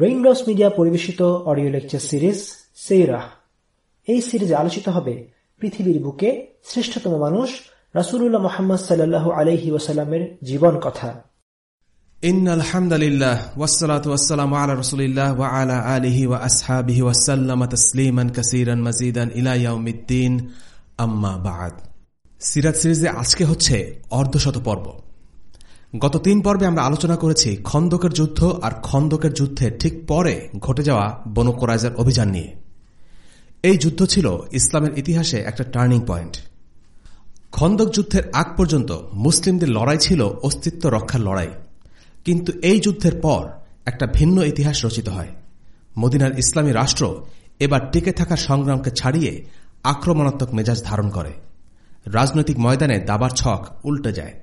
Raindrops media পরিবেশিত audio lecture series সেইরা এই সিরিজে আলোচিত হবে পৃথিবীর বুকে শ্রেষ্ঠতম মানুষ রাসুল্লাহ মোহাম্মদ সাল্লাহ আলহি ওয়াসাল্লামের জীবন কথা। ইন আলা আলিহি ওয়া আজকে হচ্ছে অর্ধশত পর্ব গত তিন পর্বে আমরা আলোচনা করেছি খন্দকের যুদ্ধ আর খন্দকের যুদ্ধের ঠিক পরে ঘটে যাওয়া বনু কোরাইজার অভিযান নিয়ে। এই যুদ্ধ ছিল ইসলামের ইতিহাসে একটা টার্নিং পয়েন্ট খন্দক যুদ্ধের আগ পর্যন্ত মুসলিমদের লড়াই ছিল অস্তিত্ব রক্ষার লড়াই। কিন্তু এই যুদ্ধের পর একটা ভিন্ন ইতিহাস রচিত হয়। মদিনার ইসলামী রাষ্ট্র এবার টিকে থাকা সংগ্রামকে ছাড়িয়ে আক্রমণাত্মক মেজাজ ধারণ করে। রাজনৈতিক ময়দানে দাবার ছক উল্টে যায়।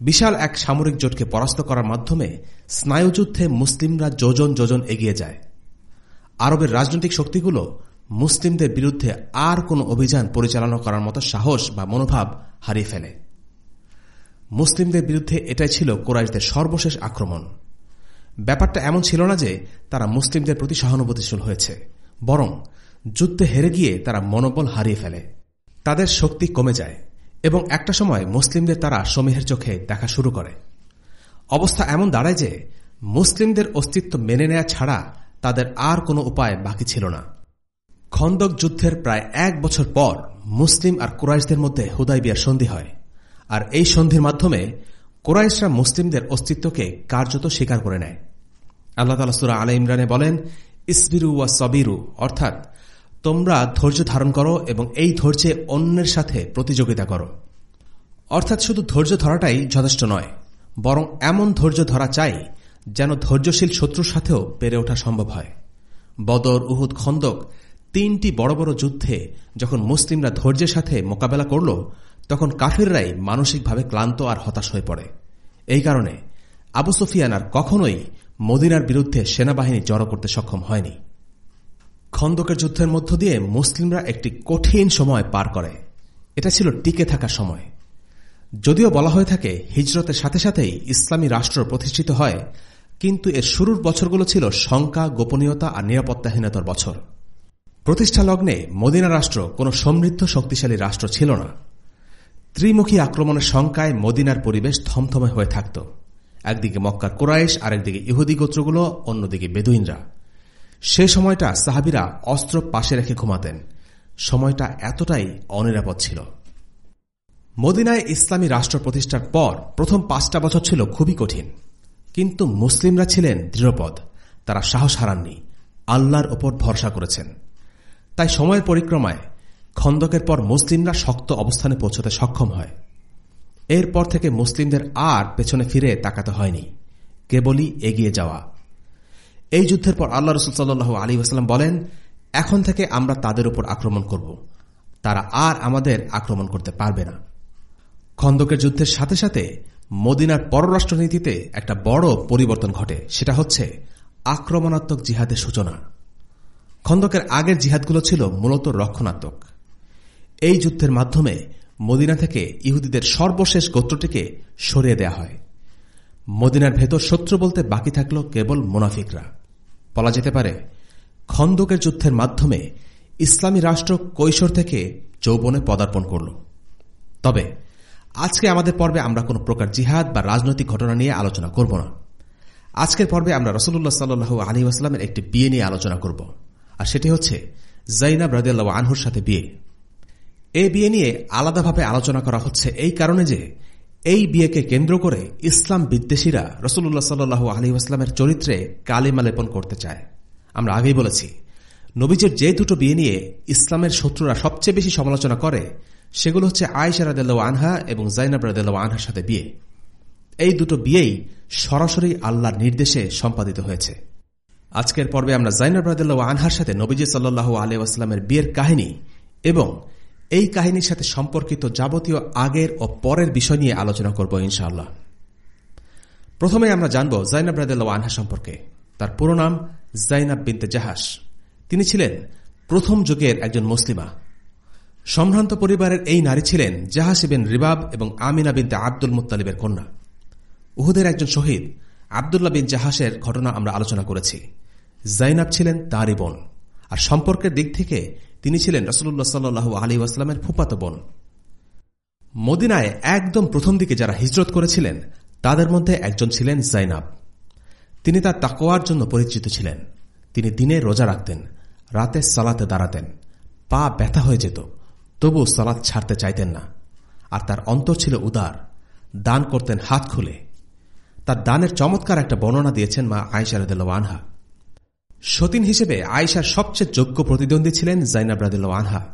বিশাল এক সামরিক জোটকে পরাস্ত করার মাধ্যমে স্নায়ুযুদ্ধে মুসলিমরা যোজন যোজন এগিয়ে যায়। আরবের রাজনৈতিক শক্তিগুলো মুসলিমদের বিরুদ্ধে আর কোন অভিযান পরিচালনা করার মতো সাহস বা মনোভাব হারিয়ে ফেলে। মুসলিমদের বিরুদ্ধে এটাই ছিল কোরাইশদের সর্বশেষ আক্রমণ। ব্যাপারটা এমন ছিল না যে তারা মুসলিমদের প্রতি সহানুভূতিশীল হয়েছে, বরং যুদ্ধে হেরে গিয়ে তারা মনোবল হারিয়ে ফেলে। তাদের শক্তি কমে যায়। এবং একটা সময় মুসলিমদের তারা সমীহের চোখে দেখা শুরু করে। অবস্থা এমন দাঁড়ায় যে মুসলিমদের অস্তিত্ব মেনে নেয়া ছাড়া তাদের আর কোনো উপায় বাকি ছিল না। খন্দক যুদ্ধের প্রায় এক বছর পর মুসলিম আর কুরাইশদের মধ্যে হুদাই বিয়ার সন্ধি হয়। আর এই সন্ধির মাধ্যমে কোরাইশরা মুসলিমদের অস্তিত্বকে কার্যত স্বীকার করে নেয়। আল্লাহ তালা সুরা আলা ইমরানে বলেন, ইসবিরু ওয়া সবিরু, অর্থাৎ তোমরা ধৈর্য ধারণ করো এবং এই ধৈর্যে অন্যের সাথে প্রতিযোগিতা করো। অর্থাৎ শুধু ধৈর্য ধরাটাই যথেষ্ট নয়, বরং এমন ধৈর্য ধরা চাই যেন ধৈর্যশীল শত্রুর সাথেও পেরে ওঠা সম্ভব হয়। বদর, উহুদ, খন্দক তিনটি বড় বড় যুদ্ধে যখন মুসলিমরা ধৈর্যের সাথে মোকাবেলা করল, তখন কাফিররাই মানসিকভাবে ক্লান্ত আর হতাশ হয়ে পড়ে। এই কারণে আবু সুফিয়ান আর কখনোই মদিনার বিরুদ্ধে সেনাবাহিনী জড়ো করতে সক্ষম হয়নি। খন্দকের যুদ্ধের মধ্য দিয়ে মুসলিমরা একটি কঠিন সময় পার করে। এটা ছিল টিকে থাকার সময়। যদিও বলা হয়ে থাকে, হিজরতের সাথে সাথেই ইসলামী রাষ্ট্র প্রতিষ্ঠিত হয়, কিন্তু এর শুরুর বছরগুলো ছিল শঙ্কা, গোপনীয়তা আর নিরাপত্তাহীনতার বছর। প্রতিষ্ঠা লগ্নে মদিনা রাষ্ট্র কোন সমৃদ্ধ শক্তিশালী রাষ্ট্র ছিল না। ত্রিমুখী আক্রমণের শঙ্কায় মদিনার পরিবেশ থমথমে হয়ে থাকত। একদিকে মক্কার কোরাইশ, আরেকদিকে ইহুদি গোত্রগুলো, অন্যদিকে বেদুইনরা। সে সময়টা সাহাবিরা অস্ত্র পাশে রেখে ঘুমাতেন। সময়টা এতটাই অনিরাপদ ছিল। মদিনায় ইসলামী রাষ্ট্র প্রতিষ্ঠার পর প্রথম পাঁচটা বছর ছিল খুবই কঠিন। কিন্তু মুসলিমরা ছিলেন দৃঢ়পদ। তারা সাহস হারাননি। আল্লাহর ওপর ভরসা করেছেন। তাই সময়ের পরিক্রমায় খন্দকের পর মুসলিমরা শক্ত অবস্থানে পৌঁছতে সক্ষম হয়। এরপর থেকে মুসলিমদের আর পেছনে ফিরে তাকাতে হয়নি। কেবলই এগিয়ে যাওয়া। এই যুদ্ধের পর আল্লাহ রসুল সাল্লু আলী আসালাম বলেন, এখন থেকে আমরা তাদের উপর আক্রমণ করব। তারা আর আমাদের আক্রমণ করতে পারবে না। খন্দকের যুদ্ধের সাথে সাথে মদিনার পররাষ্ট্রনীতিতে একটা বড় পরিবর্তন ঘটে। সেটা হচ্ছে আক্রমণাত্মক জিহাদের সূচনা। খন্দকের আগের জিহাদগুলো ছিল মূলত রক্ষণাত্মক। এই যুদ্ধের মাধ্যমে মদিনা থেকে ইহুদিদের সর্বশেষ গোত্রটিকে সরিয়ে দেয়া হয়। মদিনার ভেতর শত্রু বলতে বাকি থাকল কেবল মুনাফিকরা। বলা যেতে পারে, খন্দকের যুদ্ধের মাধ্যমে ইসলামী রাষ্ট্র কৈশোর থেকে যৌবনে পদার্পণ করল। তবে, আজকে আমাদের পর্বে আমরা কোন প্রকার জিহাদ বা রাজনৈতিক ঘটনা নিয়ে আলোচনা করব না। আজকের পর্বে আমরা রসুল্লাহ সাল্লু আলী আসলামের একটি বিয়ে নিয়ে আলোচনা করব, আর সেটি হচ্ছে জাইনাব রাজিয়াল্লাহ আনহুর সাথে বিয়ে। এই বিয়ে নিয়ে আলাদাভাবে আলোচনা করা হচ্ছে এই কারণে যে এই বিয়েকে কেন্দ্র করে ইসলাম বিদ্বেষীরা রসুল্লাহ সাল্লু আলী আসলামের চরিত্রে কালিমা লেপন করতে চায়। আমরা আগেই বলেছি, নবীজের যে দুটো বিয়ে নিয়ে ইসলামের শত্রুরা সবচেয়ে বেশি সমালোচনা করে, সেগুলো হচ্ছে আয়সা রাদেল আনহা এবং জাইনাব রাদেল আনহার সাথে বিয়ে। এই দুটো বিয়েই সরাসরি আল্লাহর নির্দেশে সম্পাদিত হয়েছে। আজকের পর্বে আমরা জাইনাব রাদেল্লা আনহার সাথে নবীজি সাল্লু আলী আসলামের বিয়ের কাহিনী এবং এই কাহিনীর সাথে সম্পর্কিত যাবতীয় আগের ও পরের বিষয় নিয়ে আলোচনা করব ইনশাআল্লাহ। প্রথমে আমরা জানব জাইনাব রাদেল্লা আনহা সম্পর্কে। তার পুরো নাম জাইনাব বিনতে জাহাস তিনি ছিলেন প্রথম যুগের একজন মুসলিমা। সম্ভ্রান্ত পরিবারের এই নারী ছিলেন জাহাসিবেন রিবাব এবং আমিনা বিনতে আব্দুল মুতালিবের কন্যা। উহুদের একজন শহীদ আবদুল্লাহ বিন জাহাসের ঘটনা আমরা আলোচনা করেছি। জাইনাব ছিলেন তাঁরই বোন। আর সম্পর্কের দিক থেকে তিনি ছিলেন রসুল্লাহ সাল্লু আলী আসলামের ফুপাত বোন। মদিনায় একদম প্রথম দিকে যারা হিজরত করেছিলেন, তাদের মধ্যে একজন ছিলেন জাইনাব। তিনি তার তাকোয়ার জন্য পরিচিত ছিলেন। তিনি দিনে রোজা রাখতেন, রাতে সালাতে দাঁড়াতেন, পা ব্যথা হয়ে যেত তবু সালাত ছাড়তে চাইতেন না। আর তার অন্তর ছিল উদার, দান করতেন হাত খুলে। তার দানের চমৎকার একটা বর্ণনা দিয়েছেন মা আয়সা রদুল্লা আনহা। সতীন হিসেবে আয়েশার সবচেয়ে যোগ্য প্রতিদ্বন্দ্বী ছিলেন জাইনাব রাদিল্লা আনহা।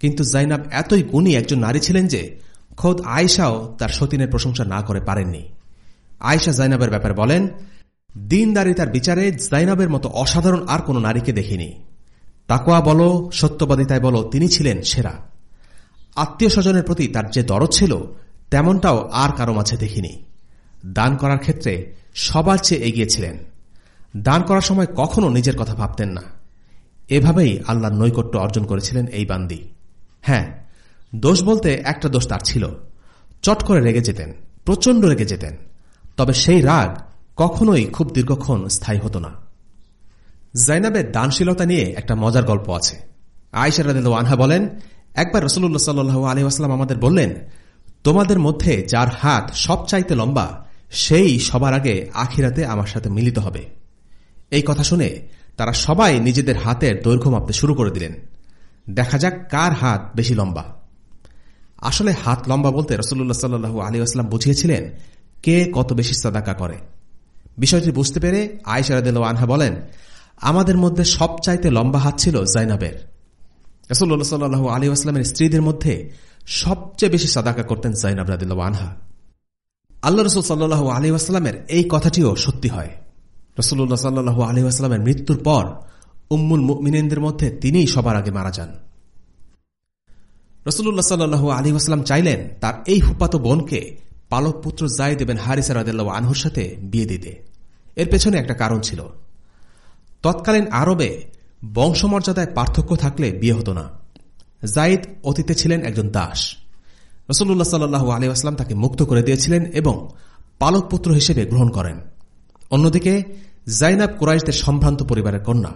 কিন্তু জাইনাব এতই গুণী একজন নারী ছিলেন যে খোদ আয়েশাও তার সতীনের প্রশংসা না করে পারেননি। আয়েশা জাইনাবের ব্যাপারে বলেন দিনদারিতার বিচারে জাইনাবের মতো অসাধারণ আর কোন নারীকে দেখিনি। তাকোয়া বলো, সত্যবাদিতায় বলো, তিনি ছিলেন সেরা। আত্মীয় স্বজনের প্রতি তার যে দরদ ছিল, তেমনটাও আর কারও মাঝে দেখিনি। দান করার ক্ষেত্রে সবার চেয়ে এগিয়েছিলেন দান করার সময় কখনো নিজের কথা ভাবতেন না। এভাবেই আল্লাহর নৈকট্য অর্জন করেছিলেন এই বান্দি। হ্যাঁ দোষ বলতে একটা দোষ তার ছিল। চট করে রেগে যেতেন, প্রচণ্ড রেগে যেতেন। তবে সেই রাগ কখনোই খুব দীর্ঘক্ষণ স্থায়ী হতো না। জাইনাবের দানশীলতা নিয়ে একটা মজার গল্প আছে। আয়সার আনহা বলেন, একবার রসুল্লাহ সাল্লু আলহাম আমাদের বললেন, তোমাদের মধ্যে যার হাত সবচাইতে লম্বা, সেই সবার আগে আখিরাতে আমার সাথে মিলিত হবে। এই কথা শুনে তারা সবাই নিজেদের হাতের দৈর্ঘ্য মাপতে শুরু করে দিলেন। দেখা যাক কার হাত বেশি লম্বা। আসলে হাত লম্বা বলতে রসুল্লাহ সাল্লু আলী আসলাম বুঝিয়েছিলেন কে কত বেশি সাদাকা করে। বিষয়টি বুঝতে পেরে আয়সারাদ আনহা বলেন, আমাদের মধ্যে সবচাইতে লম্বা হাত ছিল জাইনাবের। রসুল্লাহ সাল্লু আলী আসলামের স্ত্রীদের মধ্যে সবচেয়ে বেশি সাদাকা করতেন জাইনাব রাদিল্লা আনহা। আল্লাহ রসুল সাল্লু আলী আসলামের এই কথাটিও সত্যি হয়। রসুল্লাহ সাল্লু আলী আসলামের মৃত্যুর পর উম্মুল মিনেনদের মধ্যে তিনিই সবার আগে মারা যান। রসুল্লাহ সাল্লু আলী আসলাম চাইলেন তার এই হুপাত বোনকে পালক পুত্র জাই দেবেন হারিসা রাদিল্লা আনহুর সাথে বিয়ে দিতে। এর পেছনে একটা কারণ ছিল। তৎকালীন আরবে বংশমর্যাদায় পার্থক্য থাকলে বিয়ে হতো না। জাইদ অতীতে ছিলেন একজন দাস। রসুল্লাহ সাল্লু আলী আসলাম তাকে মুক্ত করে দিয়েছিলেন এবং পালক পুত্র হিসেবে গ্রহণ করেন। অন্যদিকে, জাইনাব কুরাইশদের সম্ভ্রান্ত পরিবারের কন্যা।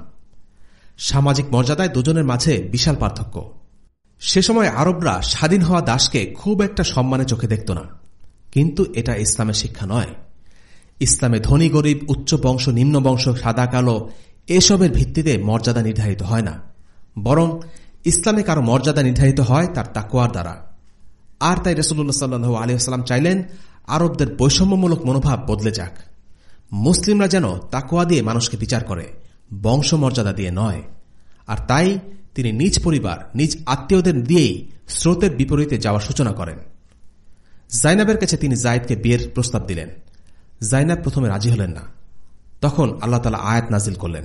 সামাজিক মর্যাদায় দুজনের মাঝে বিশাল পার্থক্য। সে সময় আরবরা স্বাধীন হওয়া দাসকে খুব একটা সম্মানে চোখে দেখত না। কিন্তু এটা ইসলামের শিক্ষা নয়। ইসলামে ধনী, গরিব, উচ্চ বংশ, নিম্ন বংশ, সাদা, কালো, এসবের ভিত্তিতে মর্যাদা নির্ধারিত হয় না। বরং ইসলামে কারও মর্যাদা নির্ধারিত হয় তার তাকুয়ার দ্বারা। আর তাই রসুল্লাহ সাল্লু আলিয়াস্লাম চাইলেন আরবদের বৈষম্যমূলক মনোভাব বদলে যাক। মুসলিমরা যেন তাকোয়া দিয়ে মানুষকে বিচার করে, বংশমর্যাদা দিয়ে নয়। আর তাই তিনি নিজ পরিবার, নিজ আত্মীয়দের দিয়েই স্রোতের বিপরীতে যাওয়ার সূচনা করেন। জাইনাবের কাছে তিনি জায়দকে বিয়ের প্রস্তাব দিলেন। জাইনাব প্রথমে রাজি হলেন না। তখন আল্লাহ তালা আয়াত নাজিল করলেন।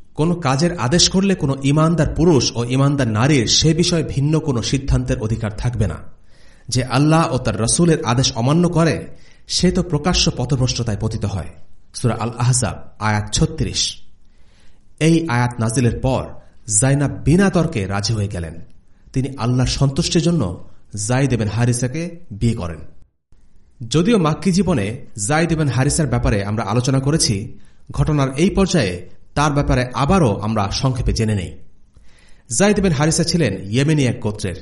কোন কাজের আদেশ করলে কোনো ইমানদার পুরুষ ও ইমানদার নারীর সে বিষয়ে ভিন্ন কোনো সিদ্ধান্তের অধিকার থাকবে না। যে আল্লাহ ও তার রসুলের আদেশ অমান্য করে, সে তো প্রকাশ্য পথভ্রষ্টতায় পতিত হয়। সুরা আল আহজাব আয়াত ছত্রিশ। এই আয়াত নাজিলের পর জাইনাব বিনা তর্কে রাজি হয়ে গেলেন। তিনি আল্লাহর সন্তুষ্টির জন্য জাই দেবেন হারিসাকে বিয়ে করেন। যদিও মাক্কি জীবনে জাই দেবেন হারিসার ব্যাপারে আমরা আলোচনা করেছি, ঘটনার এই পর্যায়ে তার ব্যাপারে আবারও আমরা সংক্ষেপে জেনে নেই। জাইদ বিন হারিসা ছিলেন ইয়েমেনি এক গোত্রের।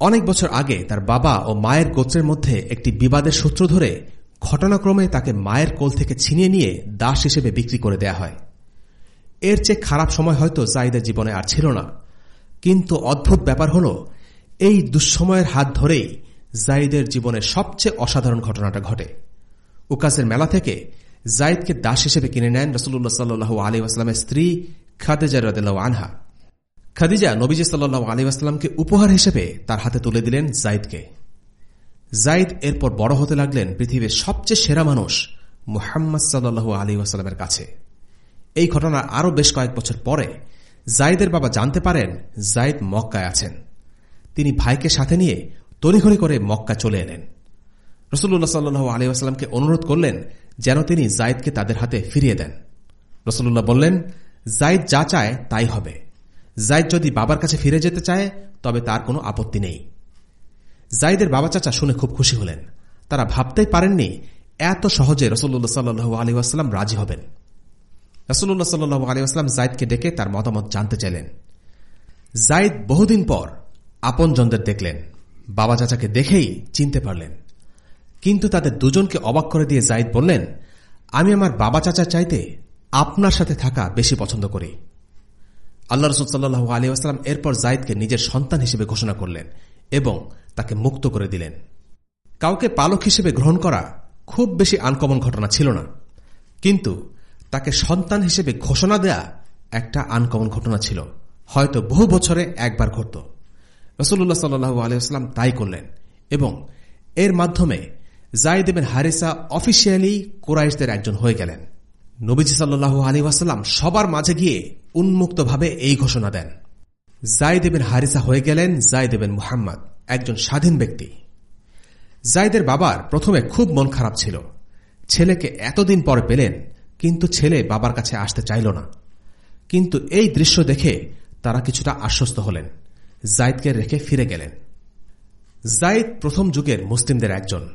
অনেক বছর আগে তার বাবা ও মায়ের গোত্রের মধ্যে একটি বিবাদের সূত্র ধরে ঘটনাক্রমে তাকে মায়ের কোল থেকে ছিনিয়ে নিয়ে দাস হিসেবে বিক্রি করে দেয়া হয়। এর চেয়ে খারাপ সময় হয়তো জাইদের জীবনে আর ছিল না। কিন্তু অদ্ভুত ব্যাপার হল, এই দুঃসময়ের হাত ধরেই জাইদের জীবনের সবচেয়ে অসাধারণ ঘটনাটা ঘটে। উকাসের মেলা থেকে জাইদকে দাস হিসেবে কিনে নেন রসুল্লাহ সাল্লু আলী আসলামের স্ত্রী খাদেজা রদাহ আনহা। খাদিজা নবীজ সাল্লু আলী আসলামকে উপহার হিসেবে তার হাতে তুলে দিলেন জাইদকে জাইদ এরপর বড় হতে লাগলেন পৃথিবীর সবচেয়ে সেরা মানুষ মুহাম্মদ সাল্লু আলী আসলামের কাছে। এই ঘটনার আরও বেশ কয়েক বছর পরে জাইদের বাবা জানতে পারেন জাইদ মক্কায় আছেন। তিনি ভাইকে সাথে নিয়ে তড়িঘড়ি করে মক্কা চলে এলেন। রসুল্লাহ সাল্লু আলিউসালামকে অনুরোধ করলেন যেন তিনি জাইদকে তাদের হাতে ফিরিয়ে দেন। রসুল্লাহ বললেন জাইদ যা চায় তাই হবে। জাইদ যদি বাবার কাছে ফিরে যেতে চায়, তবে তার কোনো আপত্তি নেই। জাইদের বাবা চাচা শুনে খুব খুশি হলেন। তারা ভাবতেই পারেননি, এত সহজে রসুল্লাহ সাল্লু আলিউসালাম রাজি হবেন। রসুল্লাহ সাল্লু আলিউসলাম জাইদকে ডেকে তার মতামত জানতে চাইলেন। জাইদ বহুদিন পর আপনজনদের দেখলেন। বাবা চাচাকে দেখেই চিনতে পারলেন। কিন্তু তাদের দুজনকে অবাক করে দিয়ে জাইদ বললেন, আমি আমার বাবা চাচা চাইতে আপনার সাথে থাকা বেশি পছন্দ করি। আল্লাহ রসুল সাল্লু আলী আসলাম এরপর জাইদকে নিজের সন্তান হিসেবে ঘোষণা করলেন এবং তাকে মুক্ত করে দিলেন। কাউকে পালক হিসেবে গ্রহণ করা খুব বেশি আনকমন ঘটনা ছিল না, কিন্তু তাকে সন্তান হিসেবে ঘোষণা দেয়া একটা আনকমন ঘটনা ছিল। হয়তো বহু বছরে একবার ঘটত। রসুল্লাহ সাল্লু আলিয়াস্লাম তাই করলেন এবং এর মাধ্যমে জাইদ এবেন হারিসা অফিসিয়ালি কোরাইশদের একজন হয়ে গেলেন। নবীজি সাল্লু আলী ওয়াসাল্লাম সবার মাঝে গিয়ে উন্মুক্তভাবে এই ঘোষণা দেন। জাইদ এবেন হারিসা হয়ে গেলেন জাইদ এবেন মুহাম্মদ, একজন স্বাধীন ব্যক্তি। জাইদের বাবার প্রথমে খুব মন খারাপ ছিল। ছেলেকে এতদিন পর পেলেন, কিন্তু ছেলে বাবার কাছে আসতে চাইল না। কিন্তু এই দৃশ্য দেখে তারা কিছুটা আশ্বস্ত হলেন। জাইদকে রেখে ফিরে গেলেন। জাইদ প্রথম যুগের মুসলিমদের একজন।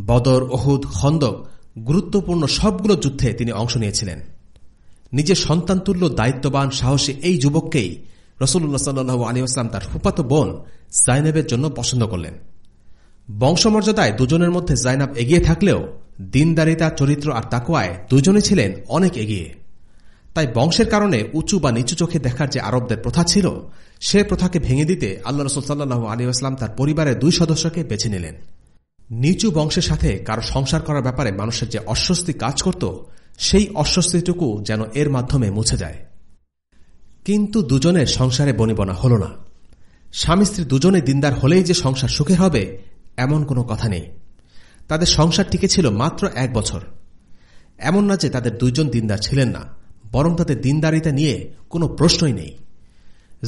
বদর, ওহুদ, খন্দক, গুরুত্বপূর্ণ সবগুলো যুদ্ধে তিনি অংশ নিয়েছিলেন। নিজের সন্তানতুল্য দায়িত্ববান, সাহসী এই যুবককেই রসুল্লাহ সাল্লু আলী আসলাম তার ফুপাত বোন জাইনাবের জন্য পছন্দ করলেন। বংশমর্যাদায় দুজনের মধ্যে জাইনাব এগিয়ে থাকলেও দিনদারিতা, চরিত্র আর তাকুয়ায় দুজনে ছিলেন অনেক এগিয়ে। তাই বংশের কারণে উঁচু বা নিচু চোখে দেখার যে আরবদের প্রথা ছিল, সে প্রথাকে ভেঙে দিতে আল্লাহ রসুল সাল্লু আলী আসলাম তার পরিবারের দুই সদস্যকে বেছে নিলেন। নিচু বংশের সাথে কারও সংসার করার ব্যাপারে মানুষের যে অস্বস্তি কাজ করত, সেই অস্বস্তিটুকু যেন এর মাধ্যমে মুছে যায়। কিন্তু দুজনের সংসারে বনিবনা হল না। স্বামী স্ত্রী দুজনে দিনদার হলেই যে সংসার সুখের হবে, এমন কোনো কথা নেই। তাদের সংসার টিকে ছিল মাত্র এক বছর। এমন না যে তাদের দুইজন দিনদার ছিলেন না, বরং তাদের দিনদারিতা নিয়ে কোনো প্রশ্নই নেই।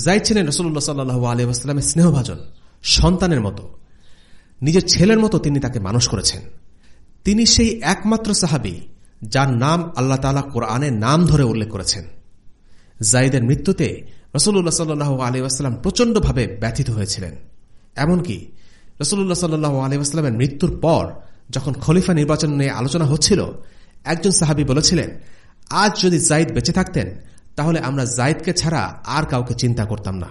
যাই ছিলেন রসুল্লাহ সাল্লু আলিয়াস্লামের স্নেহভাজন, সন্তানের মতো। নিজের ছেলের মতো তিনি তাকে মানুষ করেছেন। তিনি সেই একমাত্র সাহাবি, যার নাম আল্লাহ তালা কোরআনের নাম ধরে উল্লেখ করেছেন। জাইদের মৃত্যুতে রসুল্লাহ সাল্লু আলিউসালাম প্রচণ্ডভাবে ব্যথিত হয়েছিলেন। এমনকি রসুল্লাহ সাল্লু আলিউসালামের মৃত্যুর পর যখন খলিফা নির্বাচন নিয়ে আলোচনা হচ্ছিল, একজন সাহাবি বলেছিলেন, আজ যদি জাইদ বেঁচে থাকতেন, তাহলে আমরা জাইদকে ছাড়া আর কাউকে চিন্তা করতাম না।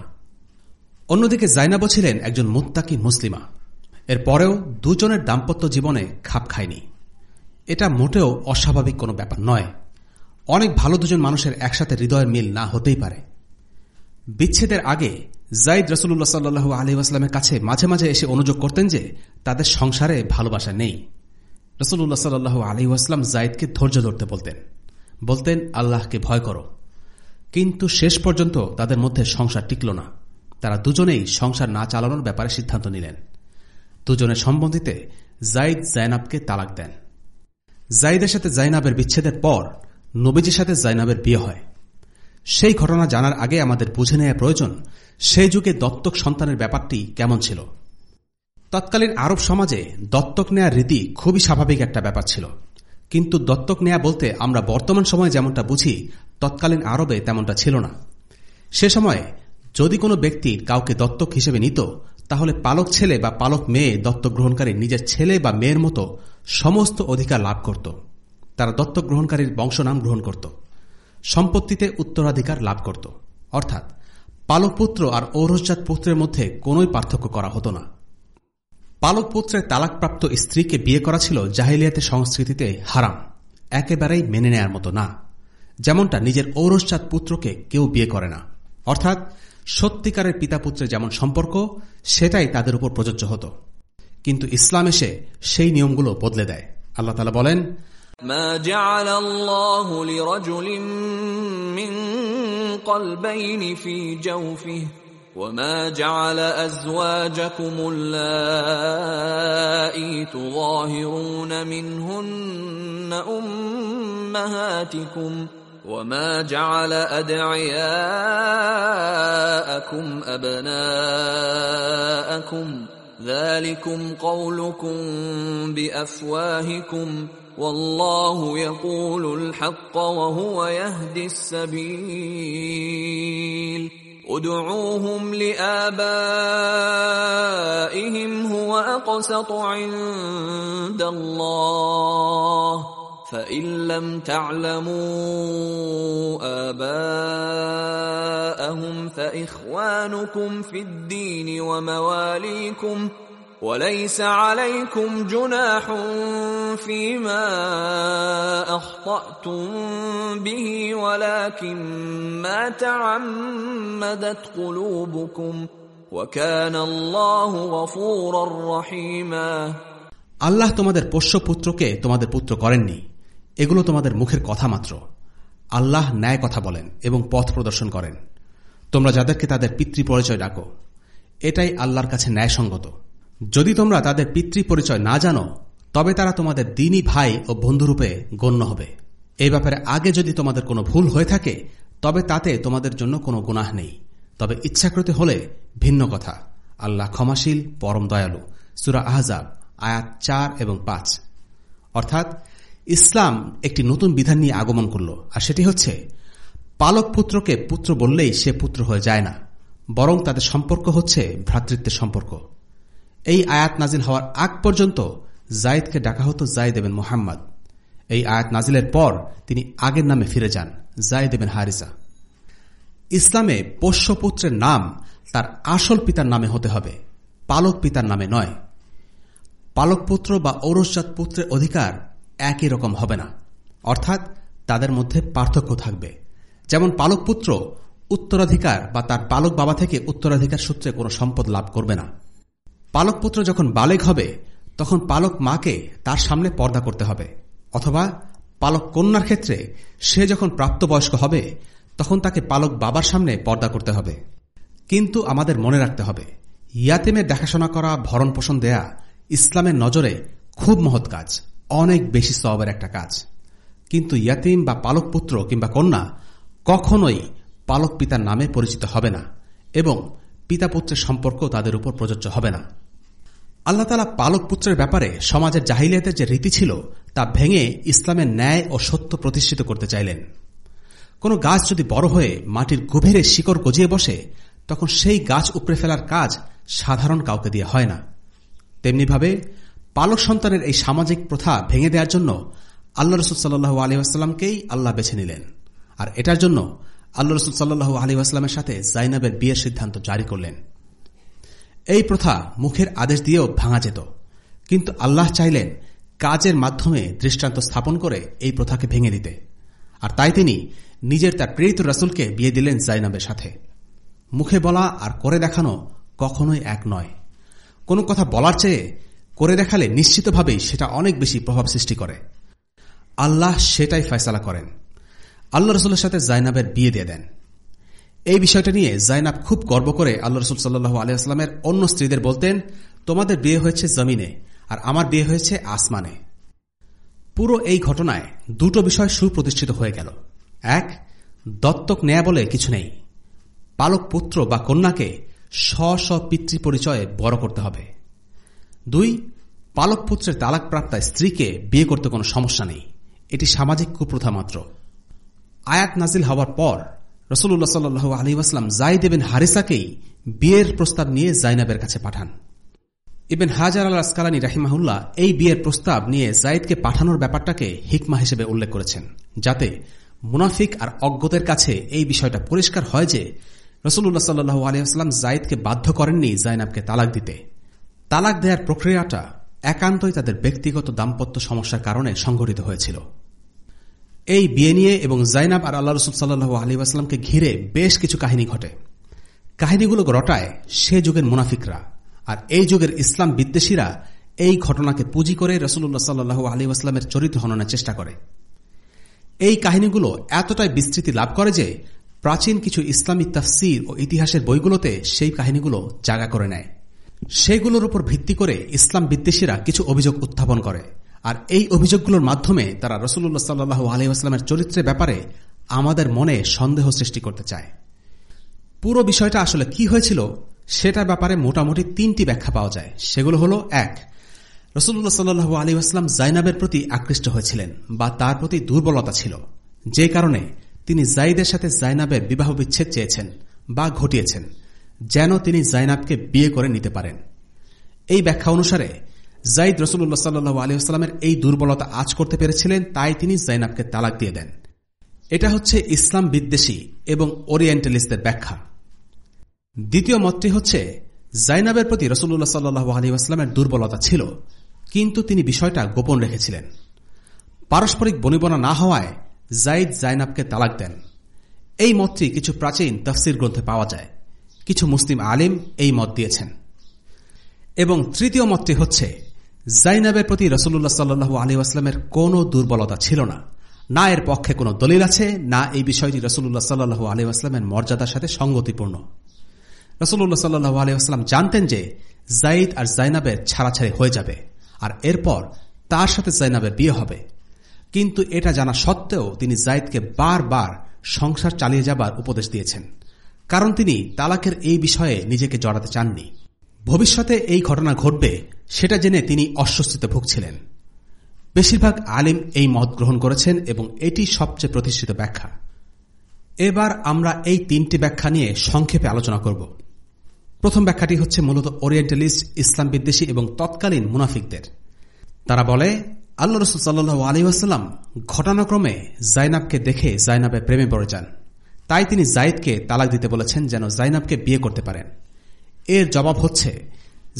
অন্যদিকে জাইনাবও ছিলেন একজন মুত্তাকি মুসলিমা। এর পরেও দুজনের দাম্পত্য জীবনে খাপ খায়নি। এটা মোটেও অস্বাভাবিক কোনো ব্যাপার নয়। অনেক ভালো দুজন মানুষের একসাথে হৃদয়ের মিল না হতেই পারে। বিচ্ছেদের আগে জাইদ রসুল্লাহ সাল্লু আলহিউসলামের কাছে মাঝে মাঝে এসে অনুযোগ করতেন যে তাদের সংসারে ভালোবাসা নেই। রসুল্লাহ সাল্লু আলহিউসলাম জাইদকে ধৈর্য ধরতে বলতেন। বলতেন, আল্লাহকে ভয় করো। কিন্তু শেষ পর্যন্ত তাদের মধ্যে সংসার টিকল না। তারা দুজনেই সংসার না চালানোর ব্যাপারে সিদ্ধান্ত নিলেন। দুজনের সম্বন্ধিতে জাইদ জাইনাবকে তালাক দেন। জাইদের সাথে জাইনাবের বিচ্ছেদের পর নবীজির সাথে জাইনাবের বিয়ে হয়। সেই ঘটনা জানার আগে আমাদের বুঝে নেওয়া প্রয়োজন সেই যুগে দত্তক সন্তানের ব্যাপারটি কেমন ছিল। তৎকালীন আরব সমাজে দত্তক নেয়ার রীতি খুবই স্বাভাবিক একটা ব্যাপার ছিল। কিন্তু দত্তক নেয়া বলতে আমরা বর্তমান সময়ে যেমনটা বুঝি, তৎকালীন আরবে তেমনটা ছিল না। সে সময়ে যদি কোনো ব্যক্তি কাউকে দত্তক হিসেবে নিত তাহলে পালক ছেলে বা পালক মেয়ে দত্তক গ্রহণকারী নিজের ছেলে বা মেয়ের মতো সমস্ত অধিকার লাভ করত। তারা দত্তক গ্রহণকারীর বংশনাম গ্রহণ করত। সম্পত্তিতে উত্তরাধিকার লাভ করত। অর্থাৎ পালক পুত্র আর ঔরসজাত পুত্রের মধ্যে কোনোই পার্থক্য করা হতো না। পালক পুত্রের তালাকপ্রাপ্ত স্ত্রীকে বিয়ে করা ছিল জাহিলিয়াতের সংস্কৃতিতে হারাম, একেবারেই মেনে নেয়ার মতো না। যেমনটা নিজের ঔরসজাত পুত্রকে কেউ বিয়ে করে না। অর্থাৎ সত্যিকারের পিতা পুত্রের যেমন সম্পর্ক সেটাই তাদের উপর প্রযোজ্য হতো কিন্তু ইসলাম এসে সেই নিয়মগুলো বদলে দেয় আল্লাহ তালা বলেন ما جعل الله لرجل من قلبين في جوفه وما جعل أزواجكم اللائي تظاهرون منهن أمهاتكم وما جعل أدعياءكم أبناءكم ذلكم قولكم بأفواهكم والله يقول الحق وهو يهدي السبيل ادعوهم لآبائهم هو أقسط عند الله فإن لم تعلموا آباءهم فإخوانكم في الدين ومواليكم وليس عليكم جناح فيما أخطأتم به ولكن ما تعمدت قلوبكم وكان الله غفورا رحيما আল্লাহ তোমাদের পোষ্যপুত্রকে তোমাদের পুত্র করেননি এগুলো তোমাদের মুখের কথা মাত্র। আল্লাহ ন্যায় কথা বলেন এবং পথ প্রদর্শন করেন। তোমরা যাদেরকে তাদের পিতৃ পরিচয় ডাকো, এটাই আল্লাহর কাছে ন্যায়সঙ্গত। যদি তোমরা তাদের পিতৃ পরিচয় না জানো, তবে তারা তোমাদের দিনই ভাই ও বন্ধুরূপে গণ্য হবে। এই ব্যাপারে আগে যদি তোমাদের কোনো ভুল হয়ে থাকে, তবে তাতে তোমাদের জন্য কোনো গুনাহ নেই। তবে ইচ্ছাকৃত হলে ভিন্ন কথা। আল্লাহ ক্ষমাশীল, পরম দয়ালু। সুরা আহজাব, আয়াত চার এবং পাঁচ। অর্থাৎ ইসলাম একটি নতুন বিধান নিয়ে আগমন করল, আর সেটি হচ্ছে, পালক পুত্রকে পুত্র বললেই সে পুত্র হয়ে যায় না, বরং তাদের সম্পর্ক হচ্ছে ভ্রাতৃত্বের সম্পর্ক। এই আয়াত নাজিল হওয়ার আগ পর্যন্ত জাইদকে ডাকা হতো জায়দ এবেন মোহাম্মদ। এই আয়াত নাজিলের পর তিনি আগের নামে ফিরে যান, জায়দ এবেন হারিসা। ইসলামে পোষ্যপুত্রের নাম তার আসল পিতার নামে হতে হবে, পালক পিতার নামে নয়। পালক পুত্র বা ঔরসজাত পুত্রের অধিকার একই রকম হবে না। অর্থাৎ তাদের মধ্যে পার্থক্য থাকবে। যেমন পালক পুত্র উত্তরাধিকার বা তার পালক বাবা থেকে উত্তরাধিকার সূত্রে কোনো সম্পদ লাভ করবে না। পালক পুত্র যখন বালেক হবে, তখন পালক মাকে তার সামনে পর্দা করতে হবে। অথবা পালক কন্যার ক্ষেত্রে সে যখন প্রাপ্তবয়স্ক হবে, তখন তাকে পালক বাবার সামনে পর্দা করতে হবে। কিন্তু আমাদের মনে রাখতে হবে ইয়াতেমের দেখাশোনা করা ভরণ পোষণ দেয়া, ইসলামের নজরে খুব মহৎ কাজ। অনেক বেশি সবের একটা কাজ। কিন্তু ইয়াতিম বা পালক পুত্র কিংবা কন্যা কখনোই পালক পিতার নামে পরিচিত হবে না এবং পিতা পুত্রের সম্পর্ক তাদের উপর প্রযোজ্য হবে না। আল্লাহ তালা পালক পুত্রের ব্যাপারে সমাজের জাহিলিয়াতের যে রীতি ছিল, তা ভেঙে ইসলামের ন্যায় ও সত্য প্রতিষ্ঠিত করতে চাইলেন। কোন গাছ যদি বড় হয়ে মাটির গভীরে শিকড় গজিয়ে বসে, তখন সেই গাছ উপড়ে ফেলার কাজ সাধারণ কাউকে দিয়ে হয় না। তেমনিভাবে পালক সন্তানের এই সামাজিক প্রথা ভেঙে দেওয়ার জন্য আল্লাহ রসুল সাল্লু আলহিহাস্লামকেই আল্লাহ বেছে নিলেন। আর এটার জন্য আল্লাহ রসুল সাল্লু আলহিহাস্লামের সাথে জাইনাবের বিয়ের সিদ্ধান্ত জারি করলেন। এই প্রথা মুখের আদেশ দিয়েও ভাঙা যেত। কিন্তু আল্লাহ চাইলেন কাজের মাধ্যমে দৃষ্টান্ত স্থাপন করে এই প্রথাকে ভেঙে দিতে। আর তাই তিনি নিজের তার প্রেরিত রাসুলকে বিয়ে দিলেন জাইনাবের সাথে। মুখে বলা আর করে দেখানো কখনোই এক নয়। কোনো কথা বলার চেয়ে করে দেখালে নিশ্চিতভাবেই সেটা অনেক বেশি প্রভাব সৃষ্টি করে। আল্লাহ সেটাই ফয়সালা করেন। আল্লাহ রসুলের সাথে জাইনাবের বিয়ে দিয়ে দেন। এই বিষয়টা নিয়ে জাইনাব খুব গর্ব করে আল্লাহ রসুল সাল্লু আলিয়াস্লামের অন্য স্ত্রীদের বলতেন, তোমাদের বিয়ে হয়েছে জমিনে, আর আমার বিয়ে হয়েছে আসমানে। পুরো এই ঘটনায় দুটো বিষয় সুপ্রতিষ্ঠিত হয়ে গেল। এক, দত্তক নেয়া বলে কিছু নেই। পালক পুত্র বা কন্যাকে স্ব স্ব পিতৃ পরিচয়ে বড় করতে হবে। দুই পালক পুত্রের তালাকপ্রাপ্ত স্ত্রীকে বিয়ে করতে কোনো সমস্যা নেই। এটি সামাজিক কুপ্রথা মাত্র। আয়াত নাজিল হওয়ার পর রসুল্লাহ সাল্লু আলী আসলাম জাইদ এবেন হারিসাকেই বিয়ের প্রস্তাব নিয়ে জাইনাবের কাছে পাঠান। ইবেন হাজার আল আসকালানী রাহিমাহুল্লাহ এই বিয়ের প্রস্তাব নিয়ে জাইদকে পাঠানোর ব্যাপারটাকে হিকমা হিসেবে উল্লেখ করেছেন, যাতে মুনাফিক আর অজ্ঞদের কাছে এই বিষয়টা পরিষ্কার হয় যে রসুল্লাহ সাল্লু আলিয়াস্লাম জাইদকে বাধ্য করেননি জাইনাবকে তালাক দিতে। তালাক দেওয়ার প্রক্রিয়াটা একান্তই তাদের ব্যক্তিগত দাম্পত্য সমস্যার কারণে সংঘটিত হয়েছিল। এই বিয়ে নিয়ে এবং জাইনাব আর আল্লাহ রসুল সাল্লু আলী আসলামকে ঘিরে বেশ কিছু কাহিনী ঘটে। কাহিনীগুলো রটায় সে যুগের মুনাফিকরা আর এই যুগের ইসলাম বিদ্বেষীরা এই ঘটনাকে পুঁজি করে রসুল্লাহ সাল্লু আলী আসলামের চরিত্র হননের চেষ্টা করে। এই কাহিনীগুলো এতটাই বিস্তৃতি লাভ করে যে প্রাচীন কিছু ইসলামী তাফসির ও ইতিহাসের বইগুলোতে সেই কাহিনীগুলো জায়গা করে নেয়। সেগুলোর উপর ভিত্তি করে ইসলাম বিদ্বেষীরা কিছু অভিযোগ উত্থাপন করে। আর এই অভিযোগগুলোর মাধ্যমে তারা রসুল্লাহ সাল্লু আলহিহাস্লামের চরিত্রের ব্যাপারে আমাদের মনে সন্দেহ সৃষ্টি করতে চায়। পুরো বিষয়টা আসলে কি হয়েছিল সেটার ব্যাপারে মোটামুটি তিনটি ব্যাখ্যা পাওয়া যায়। সেগুলো হলো, এক রসুল্লাহ সাল্লু আলী আসলাম জাইনাবের প্রতি আকৃষ্ট হয়েছিলেন বা তার প্রতি দুর্বলতা ছিল। যে কারণে তিনি জাইদের সাথে জাইনাবের বিবাহ বিচ্ছেদ চেয়েছেন বা ঘটিয়েছেন। যেন তিনি জাইনাবকে বিয়ে করে নিতে পারেন। এই ব্যাখ্যা অনুসারে জাইদ রসুল্লাহ সাল্লু আলী আসলামের এই দুর্বলতা আজ করতে পেরেছিলেন, তাই তিনি জাইনাবকে তালাক দিয়ে দেন। এটা হচ্ছে ইসলাম বিদ্বেষী এবং ওরিয়েন্টালিস্টদের ব্যাখ্যা। দ্বিতীয় মতটি হচ্ছে, জাইনাবের প্রতি রসুল্লাহ সাল্লু আলী আসলামের দুর্বলতা ছিল, কিন্তু তিনি বিষয়টা গোপন রেখেছিলেন। পারস্পরিক বনিবনা না হওয়ায় জাইদ জাইনাবকে তালাক দেন। এই মতটি কিছু প্রাচীন তফসির গ্রন্থে পাওয়া যায়। কিছু মুসলিম আলিম এই মত দিয়েছেন। এবং তৃতীয় মতটি হচ্ছে, জাইনাবের প্রতি রসুল্লাহ সাল্লু আলী আসলামের কোনো দুর্বলতা ছিল না। না এর পক্ষে কোনো দলিল আছে, না এই বিষয়টি রসুল্লাহ সাল্লু আলী আসলামের মর্যাদার সাথে সঙ্গতিপূর্ণ। রসুল্লাহ সাল্লু আলী আসলাম জানতেন যে, জাইদ আর জাইনাবের ছাড়াছাড়ি হয়ে যাবে, আর এরপর তার সাথে জাইনাবের বিয়ে হবে। কিন্তু এটা জানা সত্ত্বেও তিনি জাইদকে বারবার সংসার চালিয়ে যাবার উপদেশ দিয়েছেন। কারণ তিনি তালাকের এই বিষয়ে নিজেকে জড়াতে চাননি। ভবিষ্যতে এই ঘটনা ঘটবে, সেটা জেনে তিনি অস্বস্তিতে ভুগছিলেন। বেশিরভাগ আলিম এই মত গ্রহণ করেছেন এবং এটি সবচেয়ে প্রতিষ্ঠিত ব্যাখ্যা। এবার আমরা এই তিনটি ব্যাখ্যা নিয়ে সংক্ষেপে আলোচনা করব। প্রথম ব্যাখ্যাটি হচ্ছে মূলত ওরিয়েন্টালিস্ট, ইসলাম বিদ্বেষী এবং তৎকালীন মুনাফিকদের। তারা বলে, আল্লাহ রসুল সাল্লু আলহিহাস্লাম ঘটনাক্রমে জাইনাবকে দেখে জাইনাবের প্রেমে পড়ে যান। তাই তিনি জাইদকে তালাক দিতে বলেছেন যেন জাইনাবকে বিয়ে করতে পারেন। এর জবাব হচ্ছে,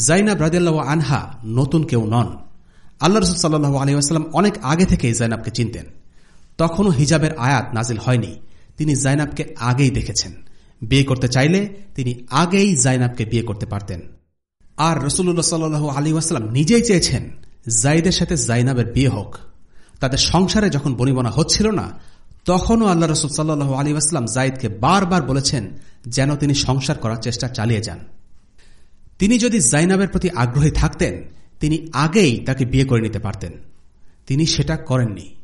জাইনাব রাজিয়াল্লাহ আনহা নতুন কেউ নন। আল্লাহ রসুল সাল্লু আলহিহাস্লাম অনেক আগে থেকেই জাইনাবকে চিনতেন। তখনও হিজাবের আয়াত নাজিল হয়নি। তিনি জাইনাবকে আগেই দেখেছেন। বিয়ে করতে চাইলে তিনি আগেই জাইনাবকে বিয়ে করতে পারতেন। আর রসুল্লাহ সাল্লু আলী ওয়াসালাম নিজেই চেয়েছেন, জাইদের সাথে জাইনাবের বিয়ে হোক। তাদের সংসারে যখন বনিবনা হচ্ছিল না তখনও আল্লাহ রসুল সাল্লু আলী আসলাম জাইদকে বারবার বলেছেন যেন তিনি সংসার করার চেষ্টা চালিয়ে যান। তিনি যদি জাইনাবের প্রতি আগ্রহী থাকতেন, তিনি আগেই তাকে বিয়ে করে নিতে পারতেন। তিনি সেটা করেননি।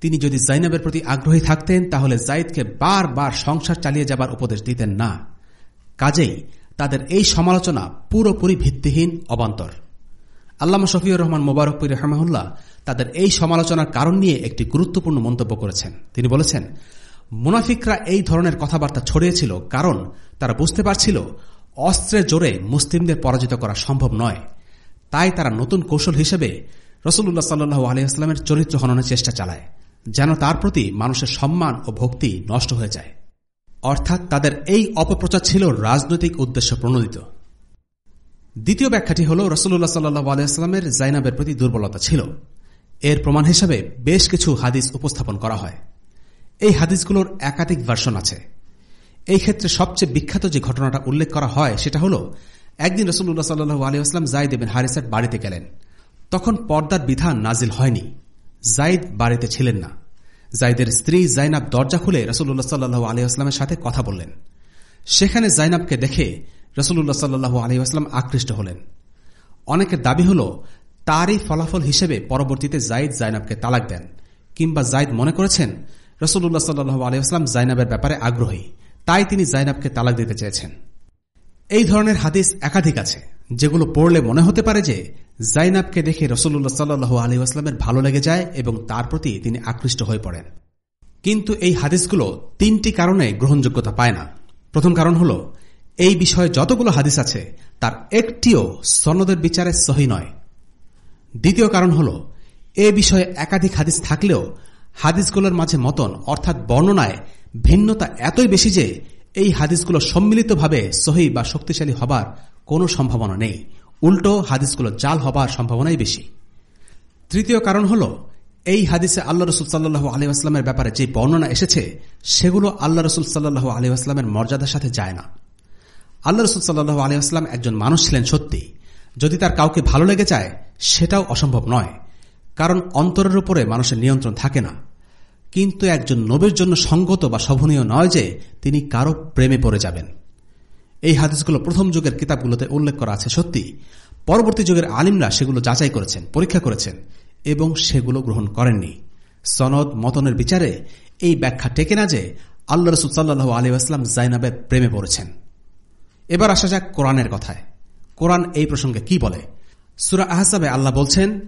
তিনি যদি জাইনাবের প্রতি আগ্রহী থাকতেন, তাহলে জাইদকে বারবার সংসার চালিয়ে যাবার উপদেশ দিতেন না। কাজেই তাদের এই সমালোচনা পুরোপুরি ভিত্তিহীন, অবান্তর। আল্লামা শফিউর রহমান মোবারকপুর রহমাহুল্লাহ তাদের এই সমালোচনার কারণ নিয়ে একটি গুরুত্বপূর্ণ মন্তব্য করেছেন। তিনি বলেছেন, মুনাফিকরা এই ধরনের কথাবার্তা ছড়িয়েছিল কারণ তারা বুঝতে পারছিল অস্ত্রের জোরে মুসলিমদের পরাজিত করা সম্ভব নয়। তাই তারা নতুন কৌশল হিসেবে রসুল্লাহ সাল্লু আলিয়াস্লামের চরিত্র হননের চেষ্টা চালায়, যেন তার প্রতি মানুষের সম্মান ও ভক্তি নষ্ট হয়ে যায়। অর্থাৎ তাদের এই অপপ্রচার ছিল রাজনৈতিক উদ্দেশ্য প্রণোদিত। দ্বিতীয় ব্যাখ্যাটি হল রসুল্লাহ সাল্লু আলিয়াস্লামের জাইনাবের প্রতি দুর্বলতা ছিল। এর প্রমাণ হিসাবে বেশ কিছু হাদিস উপস্থাপন করা হয়। এই হাদিসগুলোর একাধিক ভার্সন আছে। এই ক্ষেত্রে সবচেয়ে বিখ্যাত যে ঘটনাটা উল্লেখ করা হয় সেটা হল, একদিন রসুল্লাহ সাল্লু আলিয়াস্লাম জাইদ এবেন হারিসের বাড়িতে গেলেন। তখন পর্দার বিধান নাজিল হয়নি। জাইদ বাড়িতে ছিলেন না। জাইদের স্ত্রী জাইনাব দরজা খুলে রসুল্লাহ সাল্লু আলিয়াস্লামের সাথে কথা বললেন। সেখানে জাইনাবকে দেখে রসুল্লাহ সাল্লু আলহিহাস্লাম আকৃষ্ট হলেন। অনেকের দাবি হল, তারই ফলাফল হিসেবে পরবর্তীতে জাইদ জাইনাবকে তালাক দেন, কিংবা জাইদ মনে করেছেন রসুল্লাহ সাল্লু আলহিহাস্লাম জাইনাবের ব্যাপারে আগ্রহী, তাই তিনি জাইনাবকে তালাক দিতে চেয়েছেন। এই ধরনের হাদিস একাধিক আছে, যেগুলো পড়লে মনে হতে পারে যে জাইনাবকে দেখে রসুল্লাহ সাল্লু আলী আসলামের ভালো লেগে যায় এবং তার প্রতি তিনি আকৃষ্ট হয়ে পড়েন। কিন্তু এই হাদিসগুলো তিনটি কারণে গ্রহণযোগ্যতা পায় না। প্রথম কারণ হল এই বিষয়ে যতগুলো হাদিস আছে, তার একটিও সনদের বিচারে সহি নয়। দ্বিতীয় কারণ হল, এ বিষয়ে একাধিক হাদিস থাকলেও হাদিসগুলোর মাঝে মতন, অর্থাৎ বর্ণনায় ভিন্নতা এতই বেশি যে এই হাদিসগুলো সম্মিলিতভাবে সহি বা শক্তিশালী হবার কোনো সম্ভাবনা নেই। উল্টো, হাদিসগুলো জাল হবার সম্ভাবনাই বেশি। তৃতীয় কারণ হল, এই হাদিসে আল্লাহ রসুল সাল্লু আলী আসলামের ব্যাপারে যে বর্ণনা এসেছে, সেগুলো আল্লাহ রসুল সাল্লু আলী আসলামের মর্যাদার সাথে যায় না। আল্লাহ রসুল সাল্লু আলী আসলাম একজন মানুষ ছিলেন সত্যি। যদি তার কাউকে ভালো লেগে যায়, সেটাও অসম্ভব নয়, কারণ অন্তরের উপরে মানুষের নিয়ন্ত্রণ থাকে না। কিন্তু একজন নবীর জন্য সঙ্গত বা শোভনীয় নয় যে তিনি কারও প্রেমে পড়ে যাবেন। এই হাদিসগুলো প্রথম যুগের কিতাবগুলোতে উল্লেখ করা আছে সত্যি। পরবর্তী যুগের আলিমরা সেগুলো যাচাই করেছেন, পরীক্ষা করেছেন এবং সেগুলো গ্রহণ করেননি। সনদ, মতনের বিচারে এই ব্যাখ্যা টেকে না যে আল্লাহ রসুল সাল্লু আলিউসলাম জাইনাবের প্রেমে পড়েছেন। এবার আসা যাক কোরআনের কথায় কোরআন এই প্রসঙ্গে কি বলে সুরা আহসাবে আল্লাহ বলছেন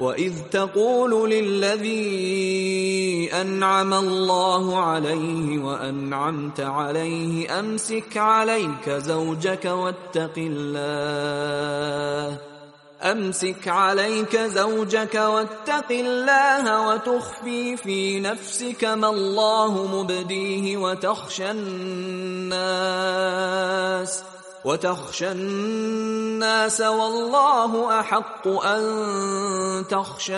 وَإِذْ تَقُولُ لِلَّذِي أَنْعَمَ اللَّهُ عَلَيْهِ وَأَنْعَمْتَ عَلَيْهِ أَمْسِكْ عَلَيْكَ زَوْجَكَ وَاتَّقِ اللَّهَ أمسك عليك زوجك واتق الله وتخفي في نفسك ما الله مبديه وتخشى الناس وتخشى الناس والله أحق أن تخشاه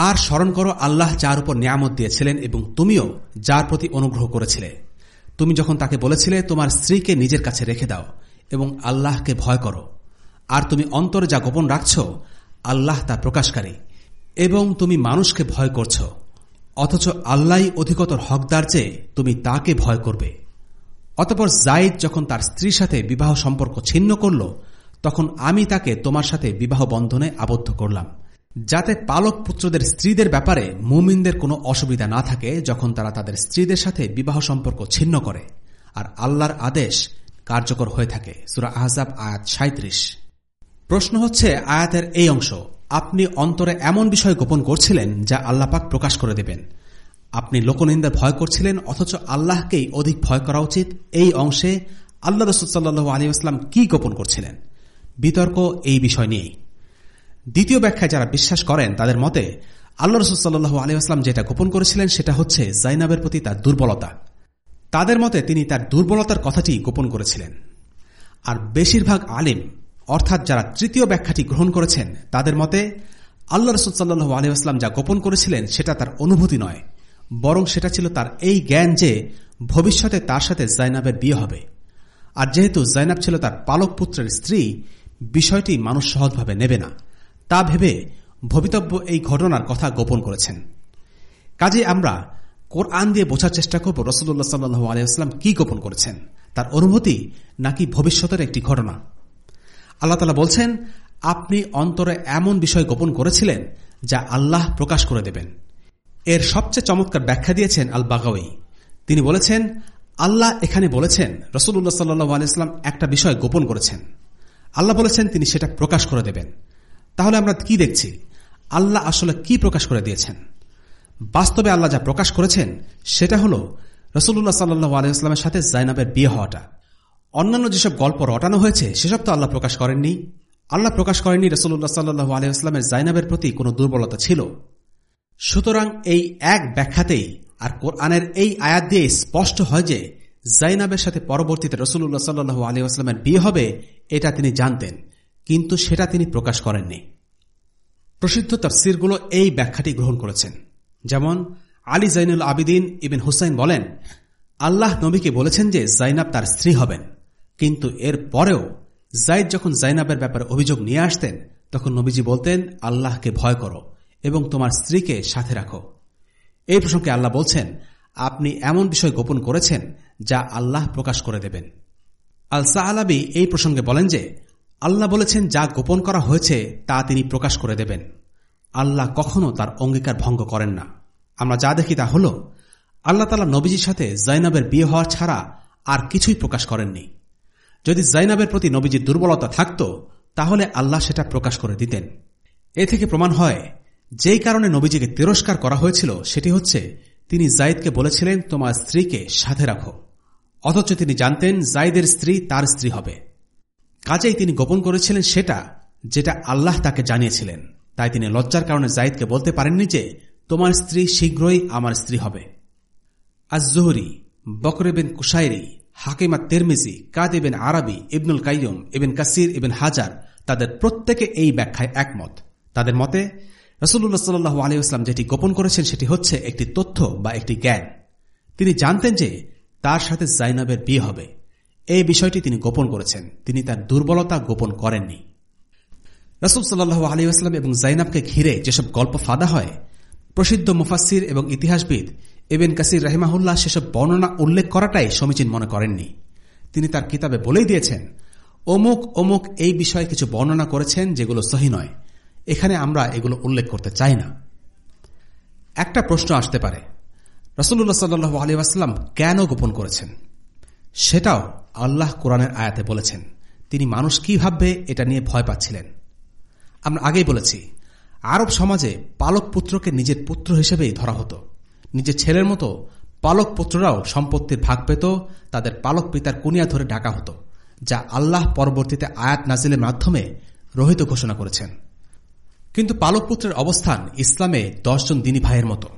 আর স্মরণ করো, আল্লাহ যার উপর নিয়ামত দিয়েছিলেন এবং তুমিও যার প্রতি অনুগ্রহ করেছিলে। তুমি যখন তাকে বলেছিলে, তোমার স্ত্রীকে নিজের কাছে রেখে দাও এবং আল্লাহকে ভয় করো। আর তুমি অন্তরে যা গোপন রাখছ, আল্লাহ তা প্রকাশকারী এবং তুমি মানুষকে ভয় করছ। অথচ আল্লাহ অধিকতর হকদার যে তুমি তাকে ভয় করবে। অতপর জাইদ যখন তার স্ত্রীর সাথে বিবাহ সম্পর্ক ছিন্ন করল, তখন আমি তাকে তোমার সাথে বিবাহ বন্ধনে আবদ্ধ করলাম। যাতে পালক পুত্রদের স্ত্রীদের ব্যাপারে মুমিনদের কোনো অসুবিধা না থাকে যখন তারা তাদের স্ত্রীদের সাথে বিবাহ সম্পর্ক ছিন্ন করে। আর আল্লাহর আদেশ কার্যকর হয়ে থাকে। সুরা আহজাব আয়াত সাঁত্রিশ প্রশ্ন হচ্ছে, আয়াতের এই অংশ, আপনি অন্তরে এমন বিষয় গোপন করছিলেন যা আল্লাপাক প্রকাশ করে দেবেন? আপনি লোকনিন্দার ভয় করছিলেন, অথচ আল্লাহকেই অধিক ভয় করা উচিত? এই অংশে আল্লাহ রসুল্লাহ আলী আসলাম কি গোপন করছিলেন? বিতর্ক এই বিষয় নিয়েই। দ্বিতীয় ব্যাখ্যায় যারা বিশ্বাস করেন তাদের মতে, আল্লাহ রসুল্লাহ আলিউসলাম যেটা গোপন করেছিলেন সেটা হচ্ছে জাইনাবের প্রতি তার দুর্বলতা। তাদের মতে তিনি তার দুর্বলতার কথাটি গোপন করেছিলেন। আর বেশিরভাগ আলিম, অর্থাৎ যারা তৃতীয় ব্যাখ্যাটি গ্রহণ করেছেন, তাদের মতে আল্লাহ রসুল্লাহ আলিউসলাম যা গোপন করেছিলেন সেটা তার অনুভূতি নয়, বরং সেটা ছিল তার এই জ্ঞান যে ভবিষ্যতে তার সাথে জাইনাবের বিয়ে হবে। আর যেহেতু জাইনাব ছিল তার পালক পুত্রের স্ত্রী, বিষয়টি মানুষ সহজভাবে নেবে না। তা ভেবে ভবিতব্য এই ঘটনার কথা গোপন করেছেন। কাজে আমরা কোরআন দিয়ে বোঝার চেষ্টা করব রসুল্লাহ সাল্লু আলিয়াস্লাম কি গোপন করেছেন। তার অনুভূতি নাকি ভবিষ্যতের একটি ঘটনা? আল্লাহ তালা বলছেন, আপনি অন্তরে এমন বিষয় গোপন করেছিলেন যা আল্লাহ প্রকাশ করে দেবেন। এর সবচেয়ে চমৎকার ব্যাখ্যা দিয়েছেন আল বাগাওয়ি তিনি বলেছেন, আল্লাহ এখানে বলেছেন রসুল্লাহ সাল্লু আলিয়াস্লাম একটা বিষয় গোপন করেছেন। আল্লাহ বলেছেন তিনি সেটা প্রকাশ করে দেবেন। তাহলে আমরা কি দেখছি? আল্লাহ আসলে কি প্রকাশ করে দিয়েছেন? বাস্তবে আল্লাহ যা প্রকাশ করেছেন, সেটা হল রসুল্লাহ সাল্লু আলিয়াস্লামের সাথে জাইনাবের বিয়ে হওয়াটা। অন্যান্য যেসব গল্প রটানো হয়েছে, সেসব তো আল্লাহ প্রকাশ করেননি। আল্লাহ প্রকাশ করেননি রসুল্লাহ সাল্লু আলিয়াস্লামের জাইনাবের প্রতি কোনো দুর্বলতা ছিল। সুতরাং এই এক ব্যাখ্যাতেই আর কোরআনের এই আয়াত দিয়ে স্পষ্ট হয় যে, জাইনাবের সাথে পরবর্তীতে রসুল্লাহ সাল্লু আলী বিয়ে হবে, এটা তিনি জানতেন। কিন্তু সেটা তিনি প্রকাশ করেননি। প্রসিদ্ধ তফসিরগুলো এই ব্যাখ্যাটি গ্রহণ করেছেন। যেমন, আলী জাইনুল আবিদিন ইবিন হুসাইন বলেন, আল্লাহ নবীকে বলেছেন যে জাইনাব তার স্ত্রী হবেন। কিন্তু এর পরেও জাইদ যখন জাইনাবের ব্যাপারে অভিযোগ নিয়ে আসতেন, তখন নবীজি বলতেন, আল্লাহকে ভয় করো এবং তোমার স্ত্রীকে সাথে রাখো। এই প্রসঙ্গে আল্লাহ বলছেন, আপনি এমন বিষয় গোপন করেছেন যা আল্লাহ প্রকাশ করে দেবেন। আল সাহালাবি এই প্রসঙ্গে বলেন যে আল্লাহ বলেছেন, যা গোপন করা হয়েছে, তা তিনি প্রকাশ করে দেবেন। আল্লাহ কখনো তার অঙ্গীকার ভঙ্গ করেন না। আমরা যা দেখি তা হল, আল্লাহ তালা নবীজির সাথে জাইনাবের বিয়ে হওয়া ছাড়া আর কিছুই প্রকাশ করেননি। যদি জাইনাবের প্রতি নবীজির দুর্বলতা থাকত, তাহলে আল্লাহ সেটা প্রকাশ করে দিতেন। এ থেকে প্রমাণ হয়, যেই কারণে নবীজিকে তিরস্কার করা হয়েছিল, সেটি হচ্ছে তিনি জাইদকে বলেছিলেন, তোমার স্ত্রীকে সাথে রাখো। অথচ তিনি জানতেন, জাইদের স্ত্রী তার স্ত্রী হবে। কাজেই তিনি গোপন করেছিলেন সেটা যেটা আল্লাহ তাকে জানিয়েছিলেন। তাই তিনি লজ্জার কারণে জাইদকে বলতে পারেননি যে, তোমার স্ত্রী শীঘ্রই আমার স্ত্রী হবে। আজহরি বকরে বিন কুসাইরি হাকিমা তেরমিজি কাদ ইবেন আরবি, ইবনুল কাইয়ুম, ইবেন কাসির, ইবেন হাজার তাদের প্রত্যেকে এই ব্যাখ্যায় একমত। তাদের মতে রসুল্লাহ সাল্লু আলিউসলাম যেটি গোপন করেছেন সেটি হচ্ছে একটি তথ্য বা একটি জ্ঞান। তিনি জানতেন যে তার সাথে জাইনাবের বিয়ে হবে। এই বিষয়টি তিনি গোপন করেছেন। তিনি তার দুর্বলতা গোপন করেননি। রসুল সাল্লু আলিউসলাম এবং জাইনাবকে ঘিরে যেসব গল্প ফাদা হয়, প্রসিদ্ধ মুফাসির এবং ইতিহাসবিদ এবেন কাসির রাহিমাহুল্লাহ সেসব বর্ণনা উল্লেখ করাটাই সমীচীন মনে করেননি। তিনি তার কিতাবে বলেই দিয়েছেন, অমুক অমুক এই বিষয়ে কিছু বর্ণনা করেছেন যেগুলো সহি নয়। এখানে আমরা এগুলো উল্লেখ করতে চাই না। একটা প্রশ্ন আসতে পারে। রসুল্লাহ সাল্লু আলিবাস্লাম কেন গোপন করেছেন? সেটাও আল্লাহ কোরআনের আয়াতে বলেছেন। তিনি মানুষ কি ভাববে এটা নিয়ে ভয় পাচ্ছিলেন। আমরা আগেই বলেছি, আরব সমাজে পালক পুত্রকে নিজের পুত্র হিসেবেই ধরা হতো। নিজের ছেলের মতো পালক পুত্ররাও সম্পত্তির ভাগ পেত, তাদের পালক পিতার কুনিয়া ধরে ডাকা হতো, যা আল্লাহ পরবর্তীতে আয়াত নাজিলের মাধ্যমে রহিত ঘোষণা করেছেন। কিন্তু পালক পুত্রের অবস্থান ইসলামে দশজন দিনী ভাইয়ের মতো।